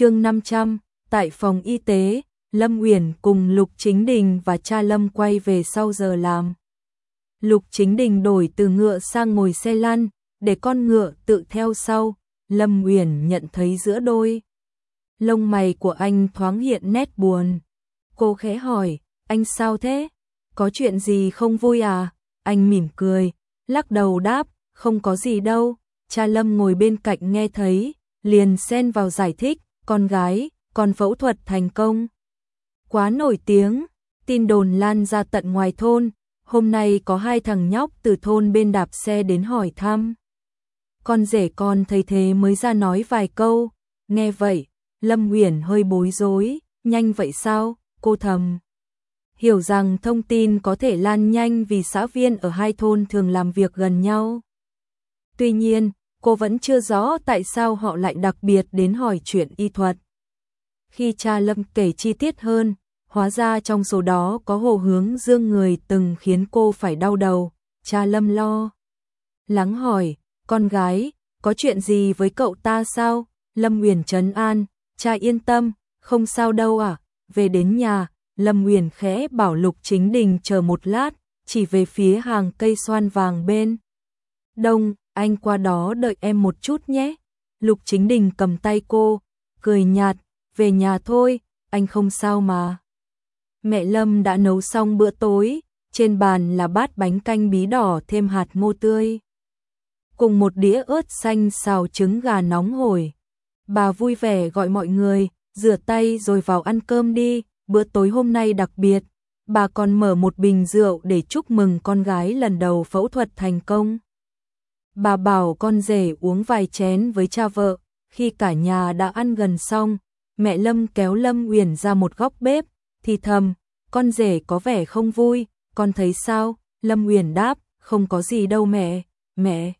chương 500, tại phòng y tế, Lâm Uyển cùng Lục Chính Đình và cha Lâm quay về sau giờ làm. Lục Chính Đình đổi từ ngựa sang ngồi xe lăn, để con ngựa tự theo sau, Lâm Uyển nhận thấy giữa đôi. Lông mày của anh thoáng hiện nét buồn. Cô khẽ hỏi, anh sao thế? Có chuyện gì không vui à? Anh mỉm cười, lắc đầu đáp, không có gì đâu. Cha Lâm ngồi bên cạnh nghe thấy, liền xen vào giải thích, con gái, con phẫu thuật thành công. Quá nổi tiếng, tin đồn lan ra tận ngoài thôn, hôm nay có hai thằng nhóc từ thôn bên đạp xe đến hỏi thăm. Con rể con thấy thế mới ra nói vài câu, nghe vậy, Lâm Uyển hơi bối rối, nhanh vậy sao, cô thầm. Hiểu rằng thông tin có thể lan nhanh vì xã viên ở hai thôn thường làm việc gần nhau. Tuy nhiên, cô vẫn chưa rõ tại sao họ lại đặc biệt đến hỏi chuyện y thuật. Khi cha Lâm kể chi tiết hơn, hóa ra trong số đó có hồ hướng dương người từng khiến cô phải đau đầu, cha Lâm lo. Lắng hỏi, con gái, có chuyện gì với cậu ta sao? Lâm Uyển trấn an, cha yên tâm, không sao đâu à, về đến nhà, Lâm Uyển khẽ bảo Lục Chính Đình chờ một lát, chỉ về phía hàng cây xoan vàng bên. Đông, anh qua đó đợi em một chút nhé. Lục Chính Đình cầm tay cô, cười nhạt, về nhà thôi, anh không sao mà. Mẹ Lâm đã nấu xong bữa tối, trên bàn là bát bánh canh bí đỏ thêm hạt ngô tươi. Cùng một đĩa ớt xanh xào trứng gà nóng hổi. Bà vui vẻ gọi mọi người, rửa tay rồi vào ăn cơm đi, bữa tối hôm nay đặc biệt. Bà còn mở một bình rượu để chúc mừng con gái lần đầu phẫu thuật thành công. Bà bảo con rể uống vài chén với cha vợ, khi cả nhà đã ăn gần xong, mẹ Lâm kéo Lâm Uyển ra một góc bếp, thì thầm, con rể có vẻ không vui, con thấy sao? Lâm Uyển đáp, không có gì đâu mẹ, mẹ.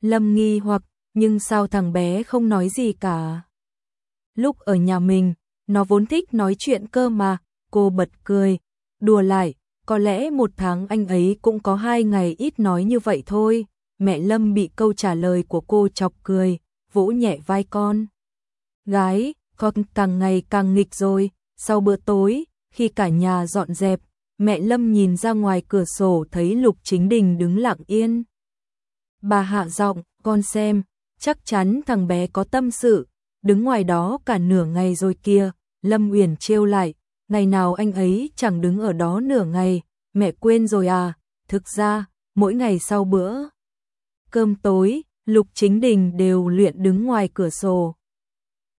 Lâm nghi hoặc, nhưng sao thằng bé không nói gì cả? Lúc ở nhà mình, nó vốn thích nói chuyện cơ mà, cô bật cười, đùa lại, có lẽ một tháng anh ấy cũng có hai ngày ít nói như vậy thôi. Mẹ Lâm bị câu trả lời của cô chọc cười, vỗ nhẹ vai con. Gái, con càng ngày càng nghịch rồi, sau bữa tối, khi cả nhà dọn dẹp, mẹ Lâm nhìn ra ngoài cửa sổ thấy Lục Chính Đình đứng lặng yên. Bà hạ giọng, con xem, chắc chắn thằng bé có tâm sự, đứng ngoài đó cả nửa ngày rồi kia, Lâm Uyển trêu lại, ngày nào anh ấy chẳng đứng ở đó nửa ngày, mẹ quên rồi à, thực ra, mỗi ngày sau bữa cơm tối, Lục Chính Đình đều luyện đứng ngoài cửa sổ.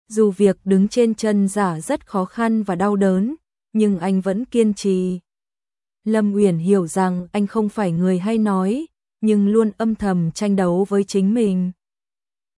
Dù việc đứng trên chân giả rất khó khăn và đau đớn, nhưng anh vẫn kiên trì. Lâm Uyển hiểu rằng anh không phải người hay nói, nhưng luôn âm thầm tranh đấu với chính mình.